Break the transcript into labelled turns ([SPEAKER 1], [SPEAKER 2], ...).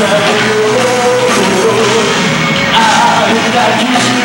[SPEAKER 1] you I like you.